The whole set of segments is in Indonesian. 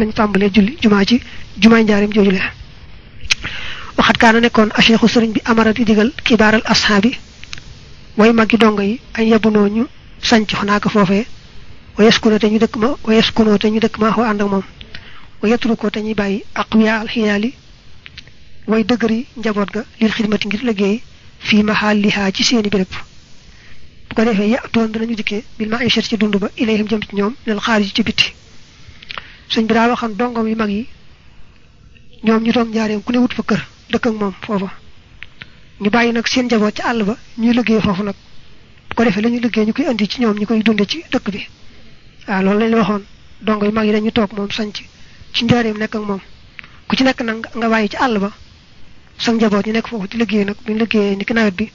lañ tàmbalee julli jumaa ci jumaa njaarim joojule waxat kaana nekkoon acheikhu sëriñ bi amarati digal kibaaral ashaabi way maggi dongo yi ay yebunoo ñu sanc xanaa ko foofee wa yaskunoo te ñu dëkk ma wa yaskunoo te ñu dëkk ma xoo ànd ak moom wa yatru ko te ñuy bàyyi aqwiya alxiyaali way dëgëri njaboot ga lil xidmati ngir liggéey fii maxaalihaa ci seeni béréb bu ko defee yatoon danañu dikkee bil ma aychet ci dund ba ilayhim jëm ci ñoom lel xaarij ci bitti sëñ bi daa waxoon dongom yu mag yi. Ñoom ñu toog njaareem ku ne wut fa kër, dëkk ak moom foofa. Ñu bàyyi nag seen njaboot ci àll ba, ñuy liggéey foofu nag. Bu ko defee la ñu liggéey, ñu koy indi ci ñoom, ñu koy dunde ci dëkk bi. Waaw, loolu lañ waxoon. Dongo yu mag yi dañu toog moom sanc ci njaareem nekk ak moom. Ku ci nekk nag nga bàyyi ci àll ba, sa njaboot ñu nekk foofu ci liggéey nag, buñ liggéeyee ni ki nawet bi,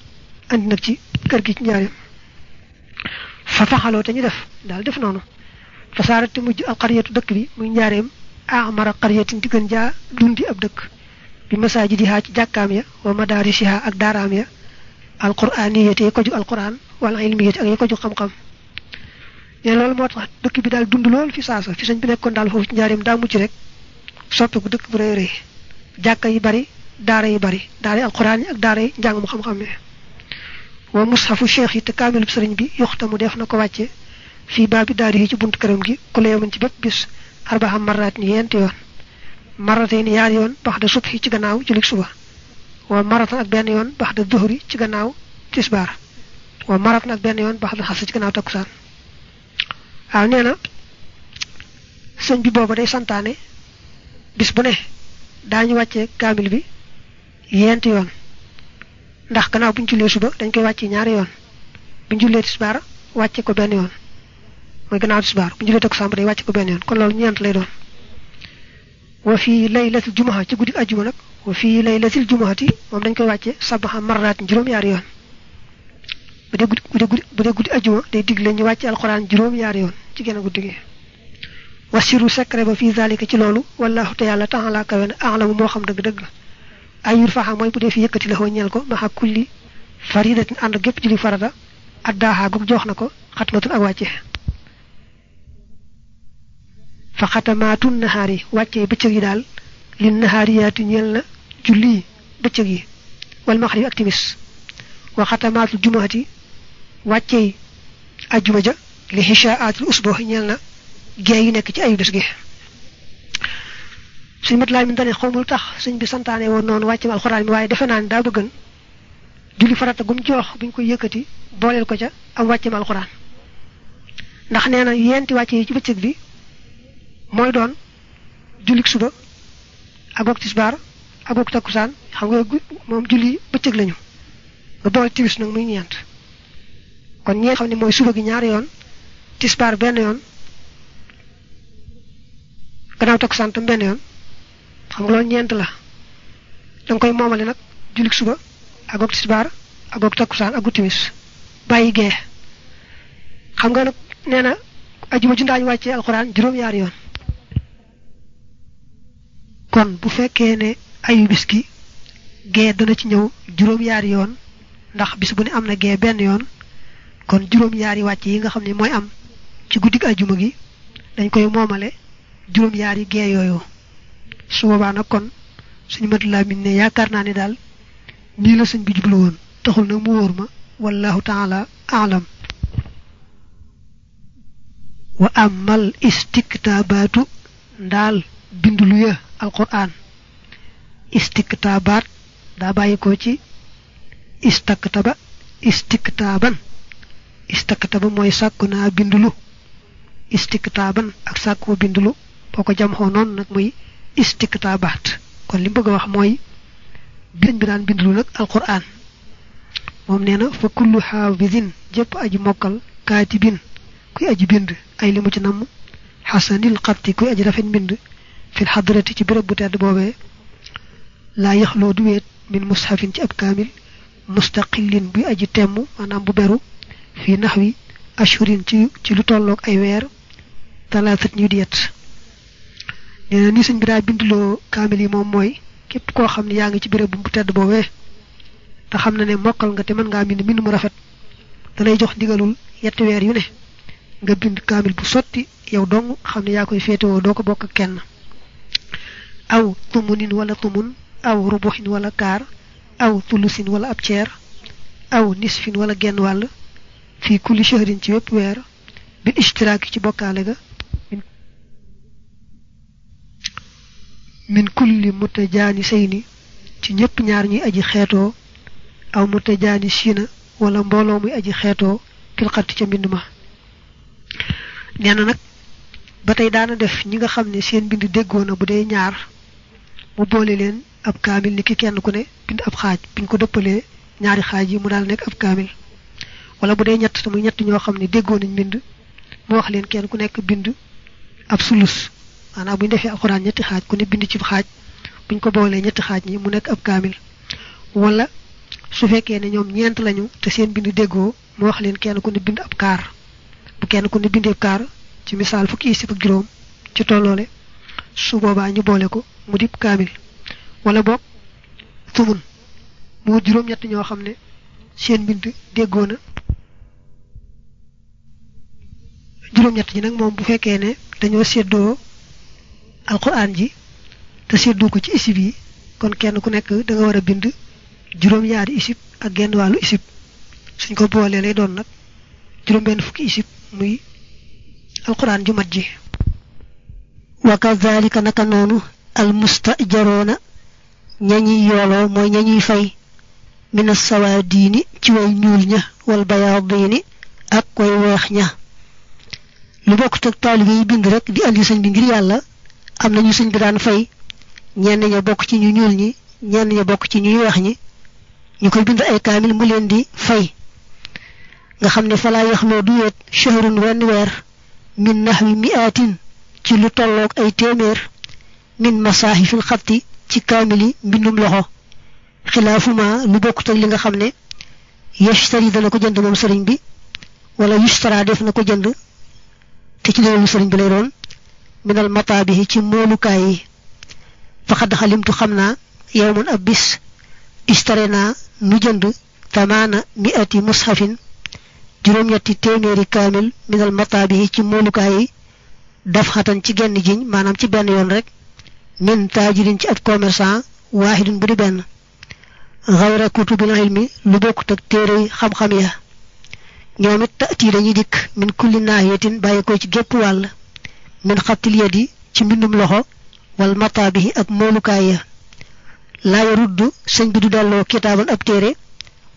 andi nag ci kër gi ci njaareem. Fa faxaloo te ñu def, daal def noonu. Fa saarati mujj al xariyatu dëkk bi muy njaareem amara xariyatin di gën jaa dundi ab dëkk bi masaajidihaa ci jàkkaam ya wa madaarisihaa ak daaraam ya alquraaniyati yi ko ju alquran wala ilmiyati ak yi ko ju xam-xam ne loolu moo tax dëkk bi daal dund lool fi saasa fi sëñ bi nekkoon daal foofu ci njaareem daa mucc rek soppiku dëkk bu rëy rëy jàkka yi bari daara yi bari daara yi alquran yi ak daara yi njàng mu xam-xam ne wa mushafu cheikh yi te kaamilub sëriñ bi yoxtamu def na ko wàcce fii baabi daari yi ci buntu këram gi ku yoman ci bépp bis. Arbaxam marraat ni yent yoon. Marratee ni yaar yoon bax da subhi ci gannaaw julik suba. Wa maratan ak benn yoon bax da duhri ci gannaaw tisbaar. Wa maratan ak benn yoon bax da xas ci gannaaw takkusaan. Waaw nee na bi booba day santaane bis bu ne daañu wàccee kaamil bi yent yoon. Ndax gannaaw buñ jullee suba dañ koy wàccee ñaari yoon. Buñ jullee tisbaar wàcce ko benn yoon mooy gannaaw tisbaar buñ jullee takkusaan day wàcce ko benn yoon. Kon loolu ñeent lay doon. Wa fii laylatil jumaa ci guddi ajjuma nag wa fii laylatil jumaati moom dañ koy wàcce sabaxa marraat juróom-yaari yoon. Bu dee guddi bu dee guddi bu ajjuma day digle ñu wàcce alxuraan juróom-yaari yoon ci genn guddi gi. Wasiru secret ba fii zalika ci loolu wallahu te yàlla taala kawe na alamu moo xam dëgg-dëgg. Ayur faxa mooy bu dee fi yëkkati la xoo ñeel ko maxa kulli faridatin ànd gépp julli farata addaaxaa gug jox ak fa xatamaatu nahaar yi wàccee bëccëg yi daal li nahaariyaati ñeel na julli bëccëg yi wal maxrib ak timis wa xatamaatu jumaati wàccee ajjuma ja li xishaatul usboo ñeel na gee yi nekk ci ayu bés gi suñ mat laay mi dane xawmul tax suñ bi santaane woon noonu wàcce alxuraan mi waaye defe naa ne daa bëggan julli farata gum jox buñ koy yëkkati booleel ko ca am wàcce alxuraan ndax nee na yenti wàcce yi ci bëccëg bi mooy doon jullik suba ak tisbaar ak ak takkusaan xam nga moom julli bëccëg lañu. Nga boole timis nag muy ñeent. Kon ñeent xam ne mooy suba gi ñaari yoon tisbaar benn yoon gannaaw takkusaan tam benn yoon xam nga loolu ñeent la. Danga koy moomale nag jullik suba ak tisbaar ak ak takkusaan ak timis. Bàyyi gee. Xam nga nag nee na ajuma ju wàccee alxuraan juróom-yaari yoon kon bu fekkee ne ayu bis gi gee dana ci ñëw juróom-yaari yoon ndax bis bu ne am na gee yoon kon juróom-yaari wàcc yi nga xam ne mooy am ci guddig ajuma gi dañ koy moomale juróom-yaari gee yooyu. Su boobaa nag kon suñu mat laa min ne yaakaar naa ne daal nii la sëñ bi jublu woon taxul nag mu wóor wallahu taala alam. Wa amal istiktaabaatu ndaal bindulu ya alquran. Istiktaabaat daa bàyyi ko ci istaktaba istiktaaban istaktaba mooy sàkku naa bindulu istiktaaban ak sàkkoo bindulu boo ko jam xoo noonu nag muy istiktaabaat kon li mu bëgg wax mooy biñ bi daan bindulu nag alquran. Moom nee na fa kullu xaafidin jëpp aji mokkal kaatibin kuy aji bind ay li mu ci namm xasanil xatti kuy aji rafet mbind في الحضرة تي برب بوتاد بوبي لا يخلو دويت من مصحف تي أب كامل مستقل بي أجي تيم أنا بو في نحوي اشورين تي تي لو تولوك أي وير ثلاثة ني ديت نينا ني سن برا بندلو كامل موم موي. كيب كو خامني ياغي تي برب بوتاد بوبي تا خامنا ني موكل nga te man nga bind bind mu rafet da lay jox digalul yett wer yu ne nga bind kamil bu sotti yow dong xamni ya koy fete wo doko bok kenn aw tumunin wala tumun aw rubuxin wala kaar aw tulusin wala ab aw nisfin wala genn wàll fi kulli shahrin ci wépp weer bil ishtiraaki ci bokkaale ga. Min kulli mutajaani sayni ci ñëpp ñaar ñuy aji xeetoo aw mutajaani siina wala mbooloo muy aji xeetoo fil xatti ca mbind ma. Nee na nag ba tey daana def ñi nga xam ne seen bind déggoo na bu dee ñaar mu boole leen ab kaamil ni ki kenn ku ne bind ab xaaj buñ ko dëppalee ñaari xaaj yi mu daal nekk ab kaamil wala bu dee ñett muy ñett ñoo xam ne déggoo nañ bind mu wax leen kenn ku nekk bind ab sulus maanaam bu ñu defee alxuraan ñetti xaaj ku ne bind ci xaaj buñ ko boolee ñetti xaaj ñi mu nekk ab kaamil wala su fekkee ne ñoom ñeent lañu te seen bind déggoo mu wax leen kenn ku ne bind ab kaar bu kenn ku ne bindee kaar ci misaal fukki isib ak juróom ci tolloole su boobaa ñu boole ko mu dib wala boog tumun mu wut juróom-ñett ñoo xam ne seen bind déggoo na juróom-ñett ji nag moom bu fekkee ne dañoo séddoo alquran ji te séddoo ko ci isib yi kon kenn ku nekk da nga war a bind juróom-ñaari isib ak genn wàllu isib suñ ko boolee lay doon nag juróom-benn fukki isib muy alquran ju mat ji wa kadhalika naka noonu al mustajaroona ñañuy yooloo mooy ñañuy fay mina sawaadiini ci way ñuul ña wal bayaadiini ak way weex ña lu bokk teg taalibe yi bind rek di andi sëñ bi ngir yàlla am nañu sëñ bi daan fay ñenn ña bokk ci ñu ñuul ñi ñenn ña bokk ci ñuy weex ñi ñu koy bind ay kaamil mu leen di fay nga xam ne falaa yaxloo du weet shahrun wenn weer min nahwi mi'atin ci lu tolloog ay téeméer min masaahifil xatti ci kaamili mbindum loxo xilaafuma lu bokkut ak li nga xam ne yashtari dana ko jënd moom sëriñ bi wala yushtara def na ko jënd te ci loolu sëriñ bi lay doon minal mataabihi ci moolukaay yi faqad xalimtu xam naa yow mun ab bis istare naa nu jënd tamaana mi'ati mushafin juróom-ñetti téeméeri kaamil minal mataabihi ci moolukaay yi daf xatan ci genn jiñ maanaam ci benn yoon rek min taajirin ci ab commerçant waahidun bu di benn xawra kutubil ilmi lu bokkut ak téere xam-xam ya ñoom it taati dañuy dikk min kulli naahiyatin bàyyi ko ci gépp wàll min xattil yadi ci mbindum loxo wal mataabihi ak moolukaay ya laa yaruddu sëñ bi du delloo kitaaban ab téere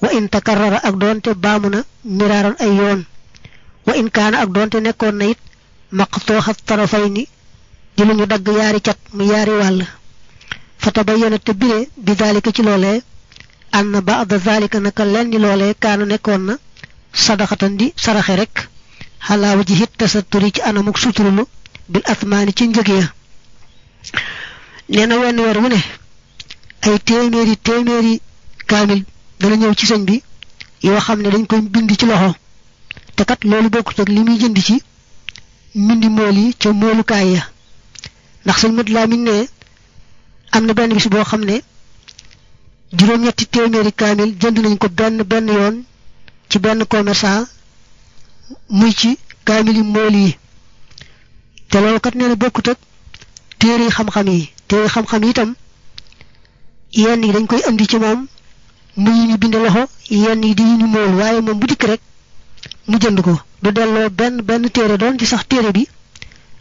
wa in takarrara ak doonte baamu na miraaran ay yoon wa in kaana ak doonte nekkoon na it مقطوع الطرفين. جلو ندق ياري كات مياري وال. فتبين التبيل بذلك تلولي أن بعض ذلك نكالين لولي كان نكون صدقة دي سرخيرك هلا وجه التسطريك أنا مكسوتر له بالأثمان تنجكيا لأنه وين ورونه أي تيميري تيميري كامل. دلن يوشي سنبي يوخم ندين كون بندي تلوهو تكات لولي بوكتر لمي جندي mbindi mool yi ca moolukaay ya. Ndax sëñ mat laa min ne am na benn bis boo xam ne juróom-ñetti téeméeri kaamil jënd nañ ko benn benn yoon ci benn commerçant muy ci kaamil yi mool yi. Kat nee na bokkut ak téere xam-xam yi. Téere xam-xam yi itam yenn yi dañ koy indi ci moom muy ñu bind loxo yenn yi di ñu mool waaye moom bu rek mu jënd ko du delloo benn benn téere doon ci sax téere bi.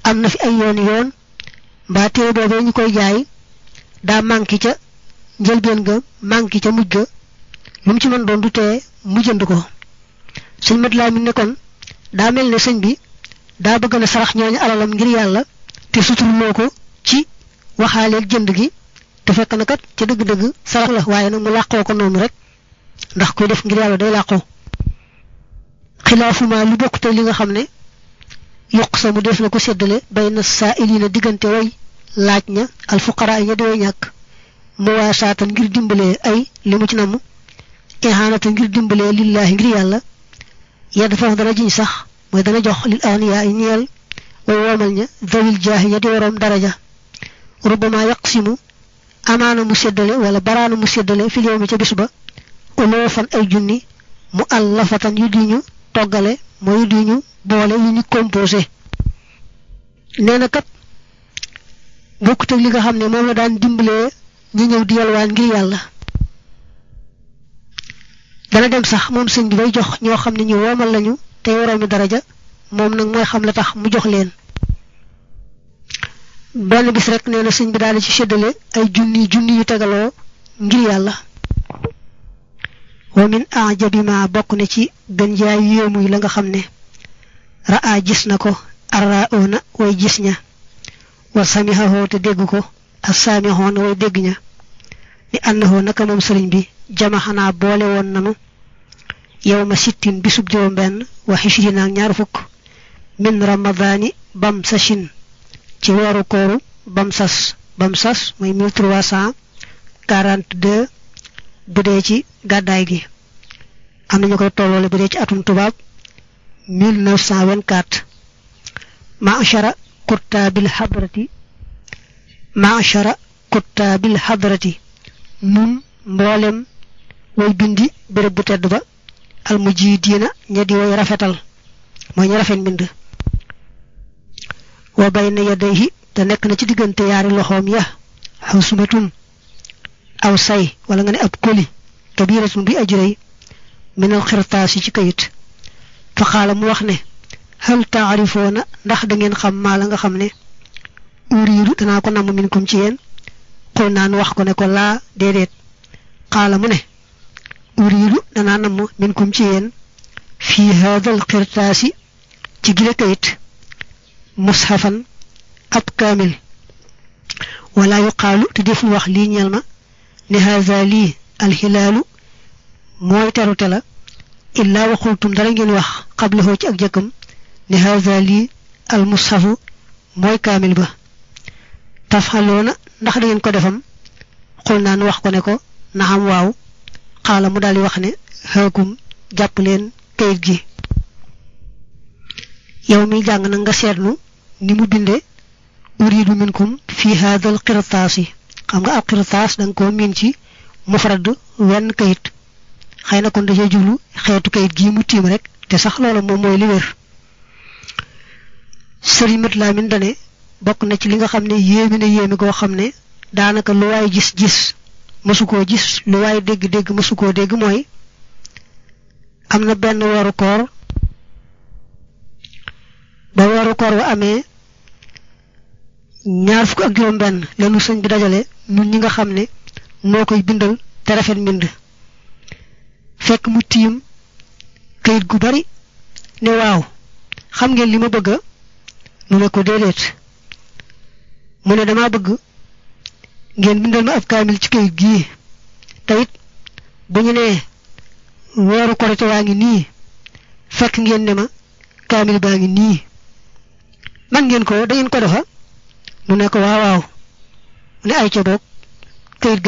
Am na fi ay yoon yoon. Mbaa téere boobee ñu koy jaay daa manqué ca njëlbeen ga manqué ca mujj ga. Lu ci mën doon du tee mu jënd ko. Sëñ mat laa ne kon daa mel ne sëñ bi daa bëgg na sarax ñooñu alalam ngir yàlla te suturloo ko ci waxaaleeg jënd gi. Te fekk na kat ca dëgg-dëgg sarax la waaye nag mu làqoo ko noonu rek. Ndax kuy def ngir yàlla day làqoo خلاف ما لبوك تلين خمنة يقسم ديف نكو سيدلة بين السائلين ديغن تيوي لاتنا الفقراء يدوي ياك مواساة نجر دمبلة أي لمجنا مو إهانة نجر دمبلة لله نجر يالله يدفعه درجة صح ويدنا جوح للآنياء نيال ووامل ذوي الجاه يدوي رم درجة ربما يقسم أمان مسيدلة ولا بران مسيدلة في اليوم يتبسبة ألوفا أي جني مؤلفة يدينيو mu allafatan yu di ñu ñu boole ñu composé. Nee na kat bokkut ak li nga xam ne moom la daan dimbalee ñi ñëw di yalwaan ngir yàlla. Dana dem sax moom sëñ bi bay jox ñoo xam ne ñu woomal lañu te waroomi daraja moom nag mooy xam la tax mu jox leen. Benn bis rek nee na sëñ bi daal ci séddale ay junni junni yu tegaloo ngir yàlla wa min ajabi ma bokk na ci gën jaay yéemuy la nga xam ne raa gis na ko arraoona way gis ña wa samihahoo te dégg ko assaamihoona way dégg ña ni annahoo naka moom sëriñ bi jamaxanaa boole woon nanu yow ma sittin bisub juróom benn wa xishrina ak ñaar fukk min ramadaani bam sachin ci weeru kooru bam sas bam sas quarante deux. bu dee ci gàddaay gi am nañu koy tolloole bu dee ci atum tubaab 1924 ma'shara kuttaabil hadrati ma'shara kuttaabil hadrati nun mboolem way bindi béréb bu tedd ba almujidiina ña di way rafetal mooy ñu rafet mbind wa bayna yadayhi te nekk na ci diggante yaari loxoom ya xusmatun aw say wala nga ne ab koli kabiratun bi ajrëy minal xirtaas yi ci kayit fa xaala mu wax ne hal taarifoona ndax da ngeen xam maa la nga xam ne uriidu danaa ko namm minkum ci yéen xul naan wax ko ne ko laa déedéet xaala mu ne uriidu danaa namm minkum ci yéen fii haadal xirtaasi ci gile kayit mushafan ab kaamil wala yuqaalu te deful wax lii ñeel ma ne haza lii alxilaalu mooy terute illaa waxultum dara ngeen wax xablahoo ci ak jëkkam ne haza lii almushafu mooy kaamil ba tafxaloona ndax da ngeen ko defam xul naan wax ko ne ko naxam waaw xaala mu daal di wax ne xaakum jàpp leen kayit gi yow mi jàng na nga seetlu ni mu binde uridu minkum fi hadal qirtaas yi xam nga ab qirtaas da nga koo miin ci mufrad wenn kayit xëy na kon da jublu xeetu kayit gii mu tiim rek te sax loolu moom mooy li wér. Sëriñ mat laamin dane bokk na ci li nga xam ne yéemi na yéemi koo xam ne daanaka lu waay gis gis mësu koo gis lu waay dégg dégg mësu koo dégg mooy am na benn weeru koor ba weeru koor wa amee ñaar fukk ak juróom benn leenu sëñ bi dajale ñi nga xam ne noo koy bindal te rafet mbind fekk mu tiim kayit gu bari ne waaw xam ngeen li ma bëgg? mu ne ko déedéet. mu ne dama bëgg ngeen bindal ma ab kaamil ci kayit gii. te it bu ñu nee weeru korite waa ngi nii fekk ngeen ne ma kaamil baa ngi nii. man ngeen ko da ko defa mu ne ko waaw mu ne ay kayit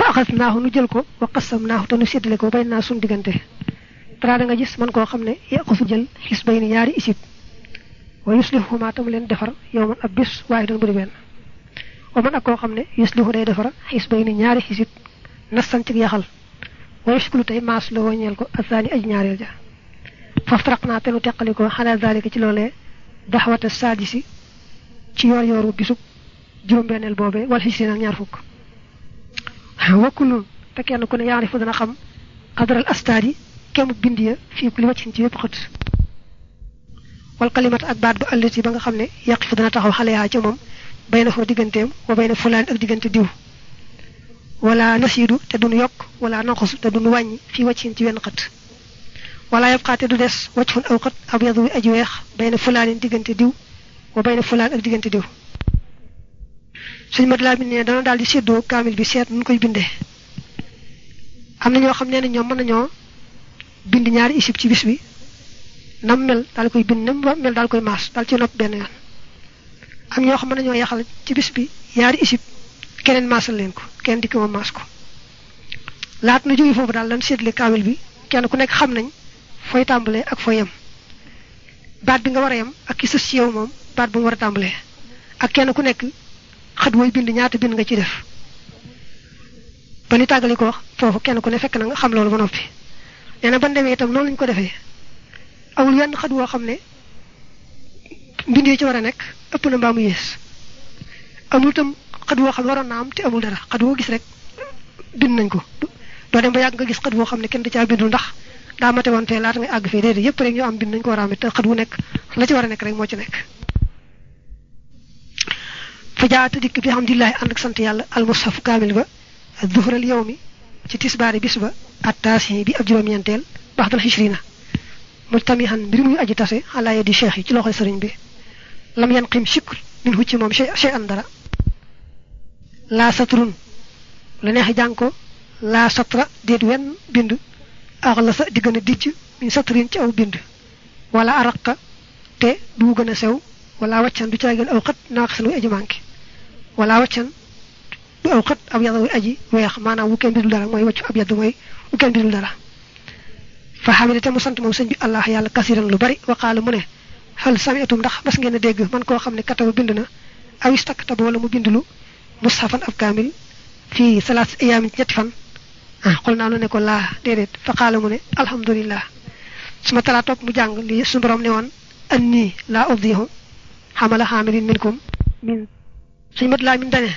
فاخذناه نجلكو وقسمناه تو نسيدلكو بيننا سون ديغنتي ترا داغا جيس مان كو خامني ياخذ جل حس بين ياري اسيت ويصلحهما تم لين دفر يوم ابيس واحد بري بن ومن اكو خامني يصلح ري دفر حس بين ياري اسيت نسانت ياخال ويشكل تاي ماس لو نيلكو اساني اج نياريل جا فافرقنا تلو تقليكو على ذلك تي لولي دحوه السادس تي يور يورو بيسوك جوم بنل بوبي والحسين نيار فوك وكل تكن كن يعرف دنا خم قدر الاستاد كم بنديا في كل وجه تي بخت والكلمات أكبر التي باغا خم نه يقف دنا تخو خليها تي موم بين فو ديغنتيم وبين فلان أك ديغنت ديو. ولا نسيدو تدون يوك ولا نقص تدون واني في وجه تي وين خت ولا يبقى تدو ديس وجه أو خت أبيض اجويخ بين فلان ديغنت ديو وبين فلان أك ديغنت ديو. Suñ mat laa ne dana daal di séddoo kaamil bi seet nu koy bindee. Am na ñoo xam ne ñoom mën nañoo bind ñaari isib ci bis bi. Nam mel daal koy bind nam mel daal koy maas daal ci nopp benn yoon. Am ñoo xam mën nañoo yaxal ci bis bi ñaari isib keneen maasal leen ko kenn dikk ma maas ko. Laat na jóge foofu daal lan séddale kaamil bi kenn ku nekk xam nañ fooy tàmbalee ak fooy yem. Baat bi nga war a yem ak ki ci yow moom baat bu ak kenn ku nekk xat wooy bind ñaata bind nga ci def. Ba ni tàggali ko wax foofu kenn ku ne fekk na nga xam loolu ba noppi. Nee ban demee itam noonu lañu ko defee. Amul wenn xat woo xam ne mbindee ci war a nekk ëpp na mbaa mu amul tam xët woo xam waroon naa am te amul dara. Xët woo gis rek bind nañ ko. Doo dem ba yàgg nga gis xët woo xam ne kenn da caa bindul ndax daa mate fee laata ngay àgg fee déedéet yëpp rek ñoo am bind nañ ko war a am te xët wu nekk la ci war a nekk rek moo ci nekk fa jaata dikk bi alhamdulilahi ànd ak sant yàlla almushaf kaamil ba zuhral yow mi ci tisbaari bis ba attaasi bi ab juróom-ñeenteel baxdal xishrina mujtamihan mbir muy aji tase ala yadi cheikh yi ci loxoy sëriñ bi. Lam yan xim shukr min hu ci moom chey an dara. Laa satrun la neexi jàng ko laa satra déet wenn bind. Ax la sa di gën a dijj min satrin ci aw bind. Wala araqa te du gën a sew wala waccan du caageen aw aji manqué wala waccan du aw xët ab yàlla wuy aji weex maanaam wu kenn bindul dara mooy waccu ab yàlla mooy wu kenn bindul dara fa xamide te mu sant moom sëñ bi allah yàlla kasiran lu bari waqaala mu ne xal samiatum ndax mas ngeen dégg man koo xam ne kataba bind na awis takkataba wala mu bindulu mushafan ab kaamil fii salaas ayaamin ñetti fan ah xol naa ne ko laa déedéet fa qaala mu ne alhamdulillah suma talaa toog mu jàng li suñu borom ne woon an nii laa uddihu xamala xaamilin minkum min suñ mat laa min dane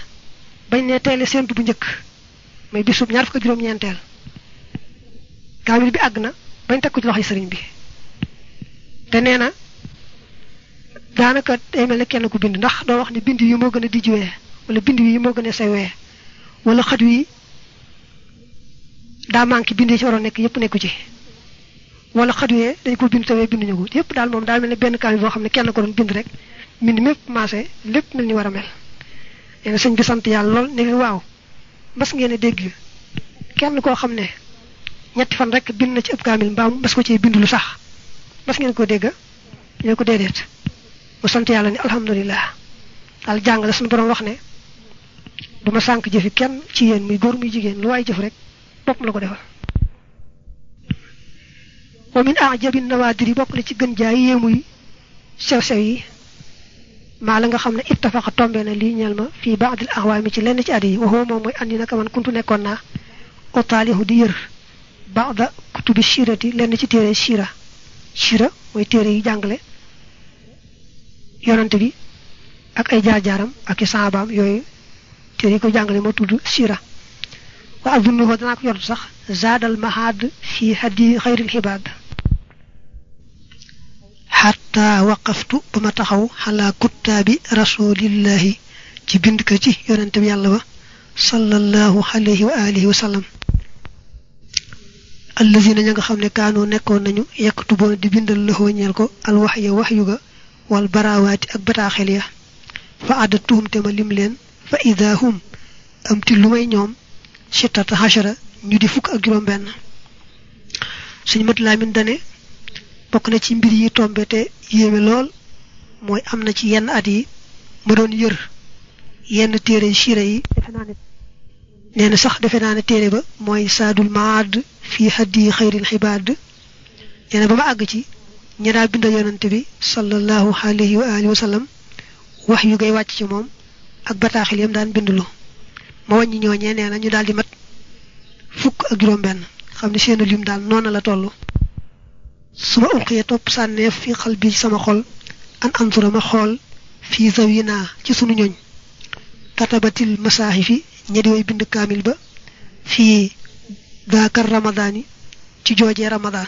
bañ ne teele séentu bu njëkk may bisub ñaar fukk juróom-ñeenteel. Kaamil bi àgg na bañ ko ci loxoy sëriñ bi. Te nee na daanaka day mel kenn ku bind ndax doo wax ne bind yi moo gën a dijjuwee wala bind yi moo gën a sewee wala xët wi daa manqué bind ci waroon nekk yëpp nekku ci. Wala xët wee dañ ko bind tawee binduñu ko. Yëpp daal moom daal mel ne benn kaamil boo xam ne kenn ko doon bind rek mbind mépp maase lépp mel ni mel nee na sëñ bi sant yàlla lool ne waaw mas ngeen a kenn koo xam ne ñetti fan rek bind na ci ëpp kaamil mbaam mas ko ci bind lu sax. Mas ngeen ko dégg? Ñoo ko déedéet. Mu sant yàlla ni alhamdulilah daal jàng la suñu borom wax ne duma sànq jëfi kenn ci yéen muy góor muy jigéen lu waay jëf rek bopp la ko defal. Wa min ajabi nawaadir yi bokk na ci gën jaay yéemuy sew-sew yi maa la nga xam ne ittafaqa tombe na lii ñeel ma fii baadil axwaami ci lenn ci at yi waxoo moom mooy andi naka man kuntu nekkoon naa otaalihu di yër baada kutubi shirati lenn ci téere shira shira mooy téere yi jàngale yonante bi ak ay jaar-jaaram ak i saabaam yooyu téere yi ko jàngale moo tudd shira wa azunnuhu danaa ko yortu sax zaadal mahad fi hadi xayril xibaad حتى وقفت بما تخو على كتاب رسول الله. جي بند كتي يونتبي الله صلى الله عليه وآله وسلم. الذين نيغا خامني كانوا نيكو نانيو يكتبون دي بندال لهو نيالكو الوحي وحيغا والبراوات اك بتاخليا فعدتهم تما لم لين. فاذا هم أمتي لوماي نيوم شتات حشره ني دي فوك اك جوم بن سيني مت لامين داني bokk na ci mbir yi tombe te yéeme lool mooy am na ci yenn at yi ma doon yër yenn téere siira yi defe naa ne nee na sax defe naa ne téere ba mooy saadul maad fii haddi xayril xibaad nee na ba ma àgg ci ña daa binda yonante bi sallallahu alayhi wa alihi wa sallam wax yu ngay wàcc ci moom ak bataaxil yam daan bindulu ma wàññi ñooñee nee na ñu daal di mat fukk ak juróom benn xam ne seenu lim daal noona la toll suma ulqiya top sanef fi qalbi sama xol an anzura ma xol fi zawina ci sunu ñoñ katabatil masahifi ñedi way bind kamil ba fi dakar ramadani ci jojé ramadan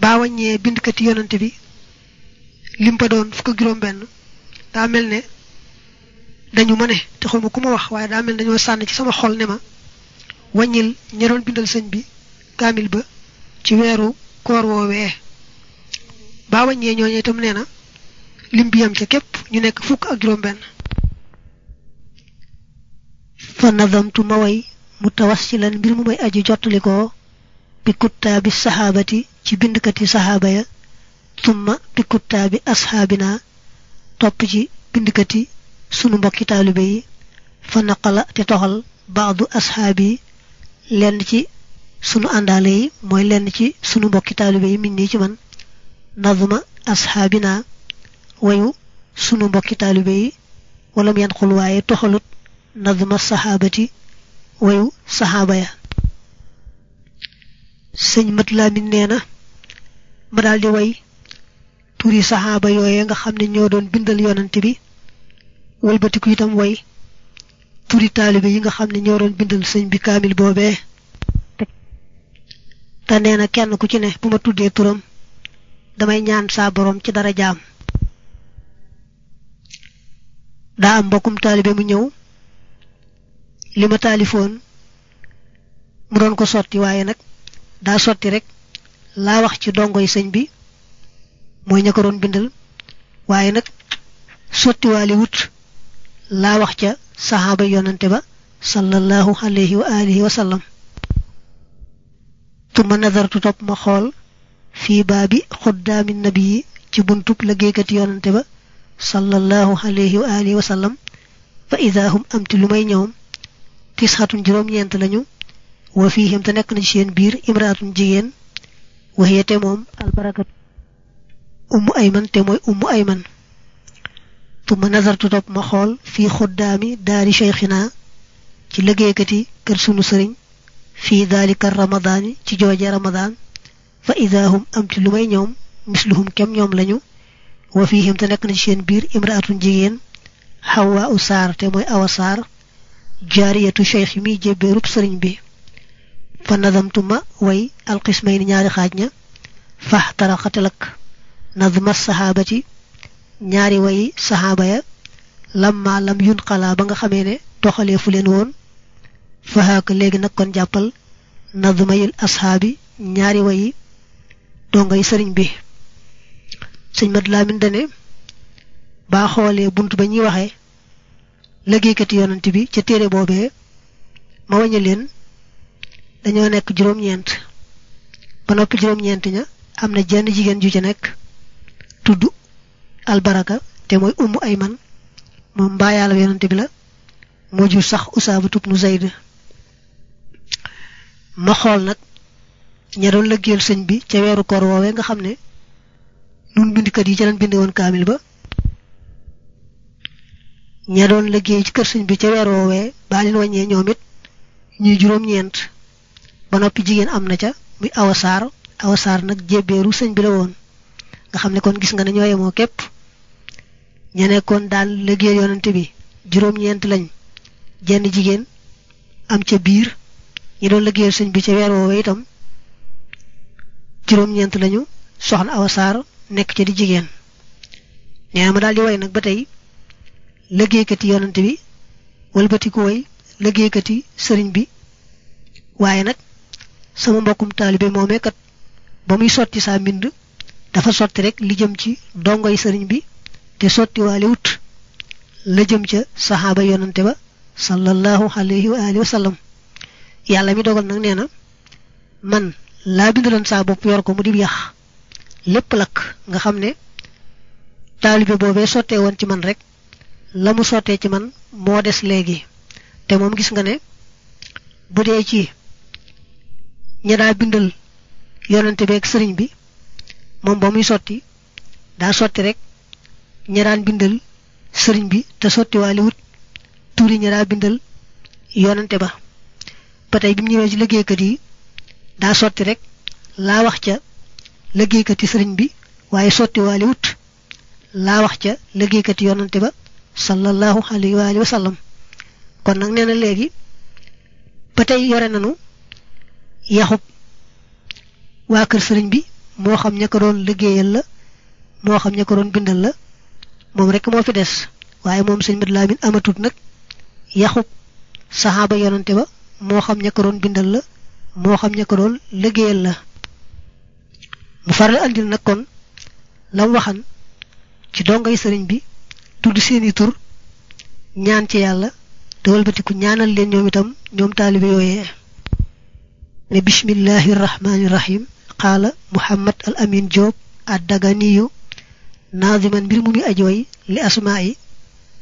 ba wañé bind kat yonante bi lim pa doon fuk juroom ben da melne dañu mané te xamu kuma wax waye da melne dañu sann ci sama xol ne ma wañil ñi doon bindal señ bi kamil ba ci wéru koor woowee baa wàññee ñooñu itam nee na lim bi yam ca képp ñu nekk fukk ak juróom benn fa nadamtu ma way mbir mu may aji jottalikoo bi kuttaabi saxaabati ci bindkati saxaaba ya summa bi kuttaabi asxaabina topp ci bindkati sunu mbokki taalibe yi. Fa naqala te toxal baadu asxaabi yi lenn ci sunu andale yi moy lenn ci sunu mbokki talibé yi minni ci man nazma ashabina wayu sunu mbokki talibé yi wala mu yanqul waye toxalut nazma sahabati wayu sahaba ya señ mat lamin neena ma daldi way turi sahaba yoyé nga xamné ño doon bindal yonent bi walbatiku itam way turi talibé yi nga xamné ño doon bindal señ bi kamil bobé te nee na kenn ku ci ne bu ma tuddee turam damay ñaan saa borom ci dara jaam. Daa am mbokkum taalibe mu ñëw li ma mu doon ko sotti waaye nag daa sotti rek laa wax ci dongoy sëñ bi mooy ña ko doon bindal. Waaye nag sottiwaali wut laa wax ca saxaaba yonante ba sallallahu alayhi wa alihi wa sallam ثم نظرت توب ما خول في باب خدام النبي تي بونتو لغيكات يونتبا صلى الله عليه واله وسلم فاذا هم امت لومي نيوم تسعه جروم نينت لانيو وفيهم تنك نشين بير امراه جيين وهي تيموم البركه ام ايمن تيموي ام ايمن ثم نظرت توب ما خول في خدامي دار شيخنا تي لغيكاتي كير سونو سيرين في ذلك الرمضان تجوج رمضان فإذا هم أمتلوا يوم مثلهم كم يوم لنو وفيهم تلك نشين بير امرأة جيين حواء سار تموي أو سار جارية شيخ ميجي بيروب سرين بي فنظمت وي القسمين نياري خاجنا فاحترقت لك نظم الصحابة نياري وي صحابة لما لم ينقلا بنغ خميني تخلي فلنون fahaaka léegi nag kon jàppal nadmayil ashaabi ñaari wayi dongay sëriñ bi. Sëñ mat laamin dane baa xoolee bunt ba ñuy waxee liggéeykati yonante bi ca téere boobee ma waña leen dañoo nekk juróom-ñeent. Ba noppi juróom-ñeent ña am na jenn jigéen ju ca nekk tudd albaraka te mooy ummu ayman moom mbaayaala yonante bi la moo jur sax usaaba tub nu zayd ma xool nag ña doon lëggéeyal sëñ bi ca weeru koor woowee nga xam ne nun bindkat yi ca leen bindi woon kaamil ba. ña doon liggéey ci kër sëñ bi ca weer woowee baa leen wàññee ñoom it ñuy juróom-ñeent ba noppi jigéen am na ca muy awasaar awasaar nag jébbeeru sëñ bi la woon. nga xam ne kon gis nga ne ñoo yemoo képp. ña nekkoon daan liggéey yonante bi juróom-ñeent lañ. jenn jigéen am ca biir ñi doon liggéeyal sëñ bi ca weer woowee itam juróom-ñeent lañu soxna awasaar nekk ca di jigéen nee ma daal di way nag ba tey liggéeykati yonante bi walbati ku way liggéeykati sëriñ bi waaye nag sama mbokkum taalibe moomee kat ba muy sotti saa mbind dafa sotti rek li jëm ci dongoy sëriñ bi te sotti waale wut la jëm ca saxaaba yonante ba sallallahu alayhi wa alihi wa sallam yàlla mi dogal nag nee na man laa bindaloon saa bopp yor ko mu di yax lépp lakk nga xam ne taalibe boobee sottee woon ci man rek la mu sottee ci man moo des léegi te moom gis nga ne bu dee ci ña daa bindal yonante beeg sëriñ bi moom ba muy sotti daa sotti rek ña daan bindal sëriñ bi te sotti waale wut tuuri ña daa bindal yonante ba ba tey bi mu ñëwee ci liggéeykat yi daa sotti rek laa wax ca liggéeykati sëriñ bi waaye sotti waale wut laa wax ca liggéeykati yonante ba sallallahu alayhi wa alihi wa sallam kon nag nee na léegi ba tey yore nanu yaxub waa kër sëriñ bi moo xam ña ko doon liggéeyal la moo xam ña ko doon bindal la moom rek moo fi des waaye moom sëñ mat laamin amatut nag yaxub saxaaba yonante ba moo xam ña doon bindal la moo xam ña ko doon liggéeyal la. Mu faral andil nag kon lam waxan ci dongay sëriñ bi tudd seeni tur ñaan ci yàlla te walbatiku ñaanal leen ñoom itam ñoom taalibe yooyee. Ne bismillahi rahmaani rahim qaala muhammad al amin joob addaganiyu naadiman mbir mu muy ajooy li asmaa yi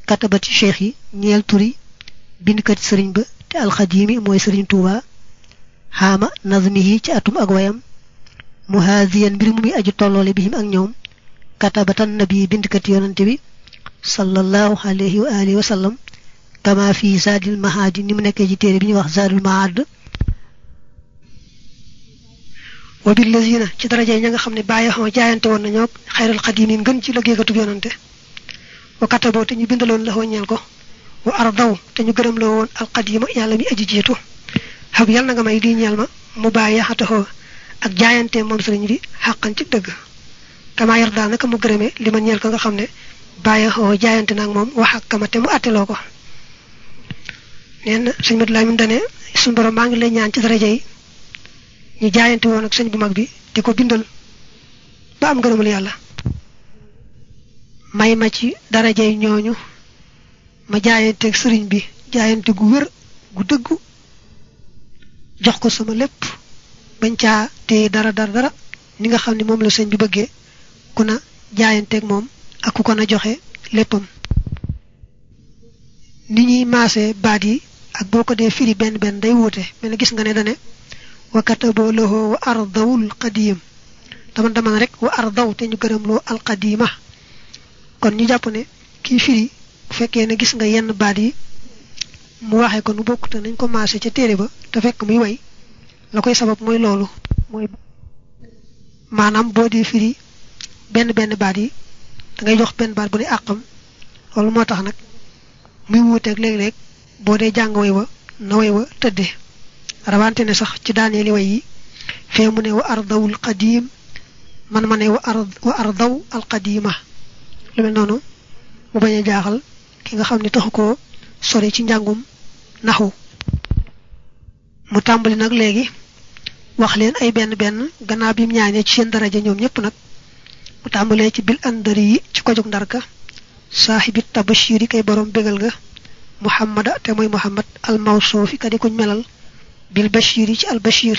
katabati cheikh yi ñeel turi bindkat sëriñ ba te alxadiimi mooy sëriñ tuuba xaama nazmihi ci atum ak wayam muhaadiyan mbir mu muy aju tolloole bihim ak ñoom katabatan nabi bindkat yonante bi sallallahu alayhi wa alihi wa sallam kama fi zaadil mahaadi ni mu ci téere bi ñuy wax zaadul mahaad wa bil lazina ci daraja ña nga xam xoo jaayante woon nañoo xadimin gën ci liggéeykatub yonante wa kataboo te ñu bindaloon la ñeel ko wa ardaw te ñu gërëm loo woon alqadima yàlla mi aji jiitu xab yàlla nga may di ñeel ma mu bàyyi yaxataxoo ak jaayante moom sëriñ bi xàqan ci kama yar daal naka mu gërëmee li ma ñeel ko nga xam ne bàyyi jaayante nag moom wax ak kama te mu atteloo ko nee na sëñ mat laa min dane suñu borom maa ngi lay ñaan ci daraja yi ñu jaayante woon ak bu mag bi di ko bindal ba am may ma ci daraja ñooñu ma jaayanteeg sëriñ bi jaayante gu wér gu dëggu jox ko sama lépp bañ caa téye dara dara dara ni nga xam ne moom la sëñ bi bëggee ku na jaayanteeg moom ak ku ko na joxe léppam. Ni ñuy maase baat yi ak boo ko dee firi benn benn day wuute mel gis nga ne dane wa kataboo lahoo wa ardawul qadiim. Dama dama rek wa ardaw te ñu gërëm loo alqadima kon ñu jàpp ne kii firi bu fekkee ne gis nga yenn baat yi mu waxee ko nu bokk te nañ ko maase ca téere ba te fekk muy way la koy sabab mooy loolu mooy maanaam boo dee firi benn benn baat yi da ngay jox benn baat bu ne àqam loolu moo tax nag muy wuuteeg léeg-léeg boo dee jàng way wa na way wa tëddee rawante ne sax ci daaneeli way yi fee mu ne wa ardawul qadim man ma ne wa ard wa ardaw al qadima lu mel noonu mu bañ a ki nga xam ne taxu koo sori ci njàngum naxu. Mu tàmbali nag léegi wax leen ay benn benn gannaaw bi ci seen daraja ñoom ñëpp nag. Mu tàmbalee ci bil andari ci kojug ndarka saaxibi tabashir yi kay borom bégal ga. Muhammada te mooy muhammad al mawsuufi ka di kuñ melal. Bil bashir yi ci al bashir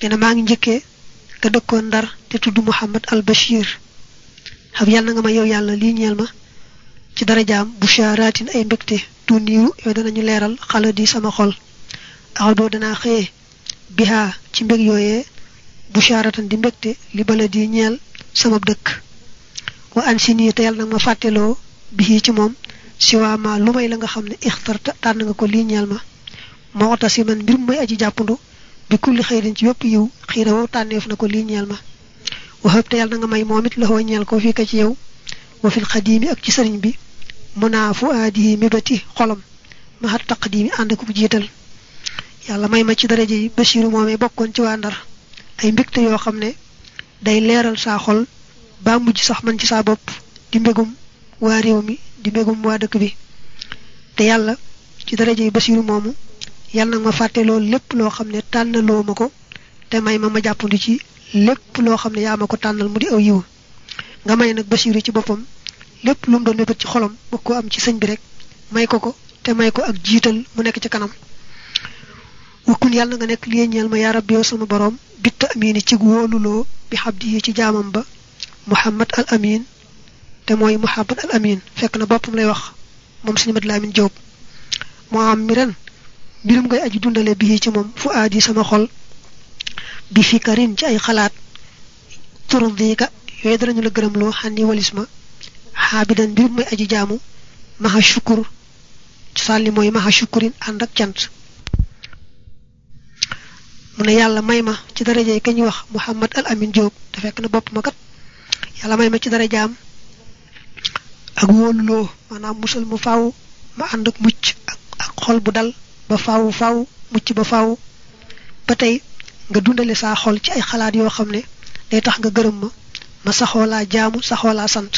dina maa ngi njëkkee nga dëkkoon ndar te tudd muhammad al bashir xam yàlla na nga ma yow yàlla lii ñeel ma ci darajaam bushaaraatin ay mbégte du niiru yow danañu leeral xala di sama xol. Aw doo danaa xëyee bihaa ci mbég yooyee bushaaratan di mbégte li bala di ñeel sama dëkk. Wa an si nii te yàlla nag ma fàtteloo bii ci moom si waa ma lu may la nga xam ne ixtarta tànn nga ko lii ñeel ma. Moo tax si man mbir mooy aji jàppandu bi kulli xëyrin ci wépp yiw xiira wow tànneef na ko lii ñeel ma. Waxëb te yàlla na nga may moom it la xoo ñeel ko fii ka ci yow wa fil xadiimi ak ci sëriñ bi munaa fu aadihi mébati xolam. Ma xat taqdiimi ànd ko jiital. Yàlla may ma ci daraja yi Basiiru moomee bokkoon ci waa Ndar. Ay mbégte yoo xam ne day leeral saa xol ba mujj sax man ci saa bopp di mbégum waa réew mi di mbégum waa dëkk bi. Te yàlla ci daraja yi Basiiru moomu yàlla nag ma fàtte loolu lépp loo xam ne tànnaloo ma ko te may ma ma jàppandu ci lépp loo xam ne yaa ma ko tànnal mu di aw yiw. Nga may nag Basiiru ci boppam lépp lu mu doon mébét ci xolam bëgg ko am ci sëñ bi rek may ko ko te may ko ak jiital mu nekk ci kanam wakkun yàlla na nga nekk lii ñeel ma yaa rabbi yow sama borom bitta amini ci wóoluloo bi xabdi yi ci jaamam ba muhammad al amin te mooy muhammad al amin fekk na boppam lay wax moom sëñ mat laamin jóob moo am mi ren mbirum ngay aji dundale bii ci moom fu aadi sama xol bi fikarin ci ay xalaat turdiika yooyu danañu la gërëm loo xànni walis ma xaabidan mbirum may aji jaamu maxa shukur sàlli mooy maxa shukurin ànd ak cant mu ne yàlla may ma ci daraja yi ka ñuy wax Muhammad al Amin Diop te fekk na bopp ma kat yàlla may ma ci darajaam ak wóoluloo maanaam musal mu faaw ma ànd ak mucc ak ak xol bu dal ba faaw faaw mucc ba faaw ba tey nga dundale saa xol ci ay xalaat yoo xam ne day tax nga gërëm ma ma saxoo laa jaamu saxoo laa sant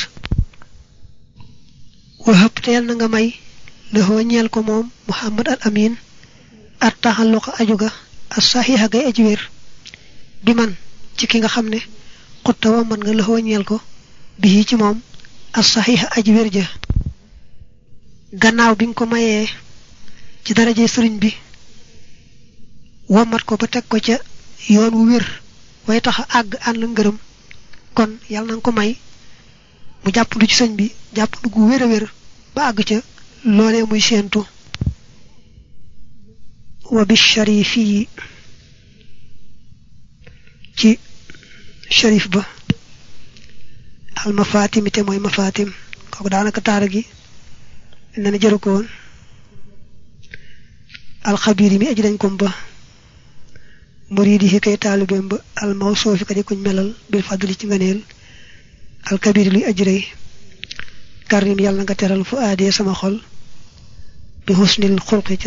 wahab te yal na nga may lëxoo ñeel ko moom Muhammad al Amin at taxalluqa ajuga. As saxiixa gay aji wér bi man ci ki nga xam ne xutta wa man nga lëxoo ñeel ko bii ci moom as saxiixa aji wér ja. Gannaaw bi ko mayee ci daraje sëriñ bi. Womat ko ba teg ko ca yoon wu wér way tax àgg ànd ngërëm kon yàlla na nga ko may mu jàppandu ci sëñ bi. Jàppandu gu wér a wér باغ تي لوله موي سنتو وبالشريفي كي شريف با. المفاتيم تي موي مفاتيم كوك دانك تارغي نانا جيروكون الخبير مي أجي دنجكم با. مريده كي طالبين با. الموصوف كدي كون ملال بالفضل تي غنيل الكبير لي أجري. Karim yalla nga teral fu sama xol bi husnil khulqi ci